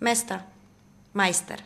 Mester, Meister.